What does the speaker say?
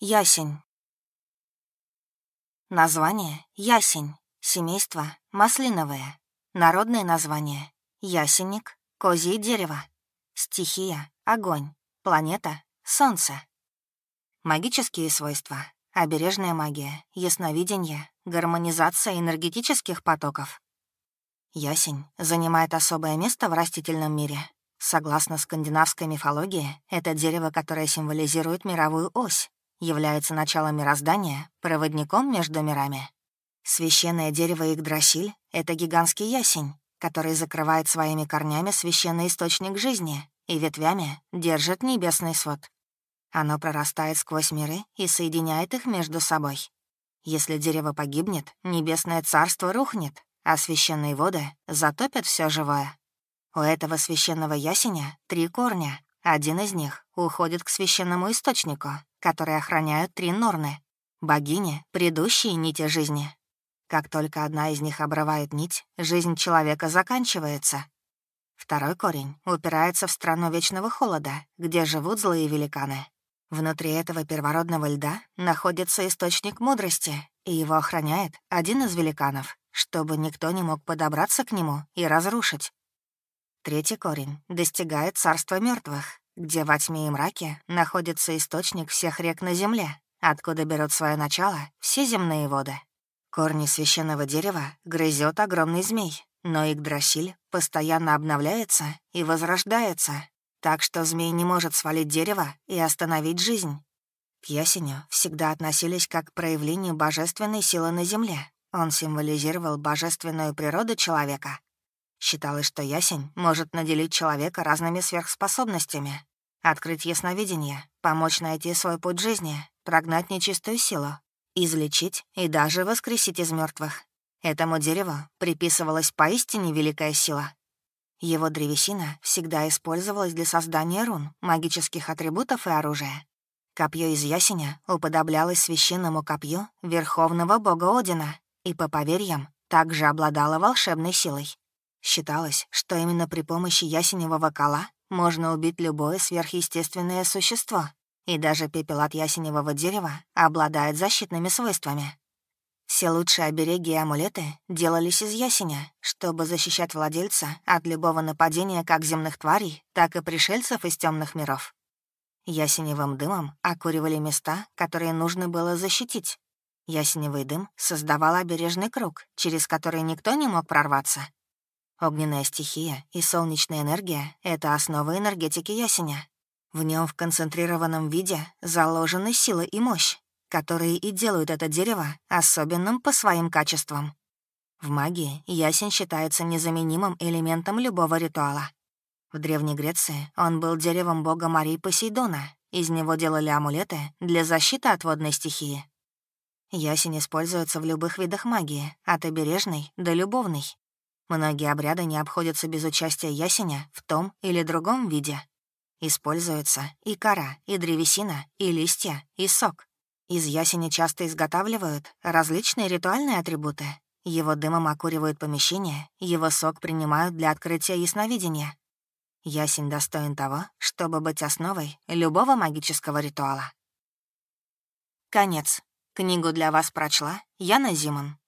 Ясень. Название — ясень. Семейство — маслиновое. Народное название — ясенник, козье дерево. Стихия — огонь. Планета — солнце. Магические свойства — обережная магия, ясновидение, гармонизация энергетических потоков. Ясень занимает особое место в растительном мире. Согласно скандинавской мифологии, это дерево, которое символизирует мировую ось, является началом мироздания, проводником между мирами. Священное дерево Игдрасиль — это гигантский ясень, который закрывает своими корнями священный источник жизни и ветвями держит небесный свод. Оно прорастает сквозь миры и соединяет их между собой. Если дерево погибнет, небесное царство рухнет, а священные воды затопят все живое. У этого священного ясеня три корня. Один из них уходит к священному источнику, которые охраняют три норны — богини, предыдущие нити жизни. Как только одна из них обрывает нить, жизнь человека заканчивается. Второй корень упирается в страну вечного холода, где живут злые великаны. Внутри этого первородного льда находится источник мудрости, и его охраняет один из великанов, чтобы никто не мог подобраться к нему и разрушить. Третий корень достигает царства мертвых, где во тьме и мраке находится источник всех рек на земле, откуда берут свое начало все земные воды. Корни священного дерева грызет огромный змей, но Игдрасиль постоянно обновляется и возрождается, так что змей не может свалить дерево и остановить жизнь. К ясеню всегда относились как к проявлению божественной силы на земле. Он символизировал божественную природу человека. Считалось, что ясень может наделить человека разными сверхспособностями, Открыть ясновидение, помочь найти свой путь жизни, прогнать нечистую силу, излечить и даже воскресить из мертвых. Этому дереву приписывалась поистине великая сила. Его древесина всегда использовалась для создания рун, магических атрибутов и оружия. Копье из ясеня уподоблялось священному копью верховного бога Одина и, по поверьям, также обладало волшебной силой. Считалось, что именно при помощи ясеневого кола можно убить любое сверхъестественное существо, и даже пепел от ясеневого дерева обладает защитными свойствами. Все лучшие обереги и амулеты делались из ясеня, чтобы защищать владельца от любого нападения как земных тварей, так и пришельцев из темных миров. Ясеневым дымом окуривали места, которые нужно было защитить. Ясеневый дым создавал обережный круг, через который никто не мог прорваться. Огненная стихия и солнечная энергия — это основа энергетики ясеня. В нем в концентрированном виде заложены сила и мощь, которые и делают это дерево особенным по своим качествам. В магии ясень считается незаменимым элементом любого ритуала. В Древней Греции он был деревом бога Марии Посейдона, из него делали амулеты для защиты от водной стихии. Ясень используется в любых видах магии, от обережной до любовной. Многие обряды не обходятся без участия ясеня в том или другом виде. Используются и кора, и древесина, и листья, и сок. Из ясеня часто изготавливают различные ритуальные атрибуты. Его дымом окуривают помещение, его сок принимают для открытия ясновидения. Ясень достоин того, чтобы быть основой любого магического ритуала. Конец. Книгу для вас прочла Яна Зиман.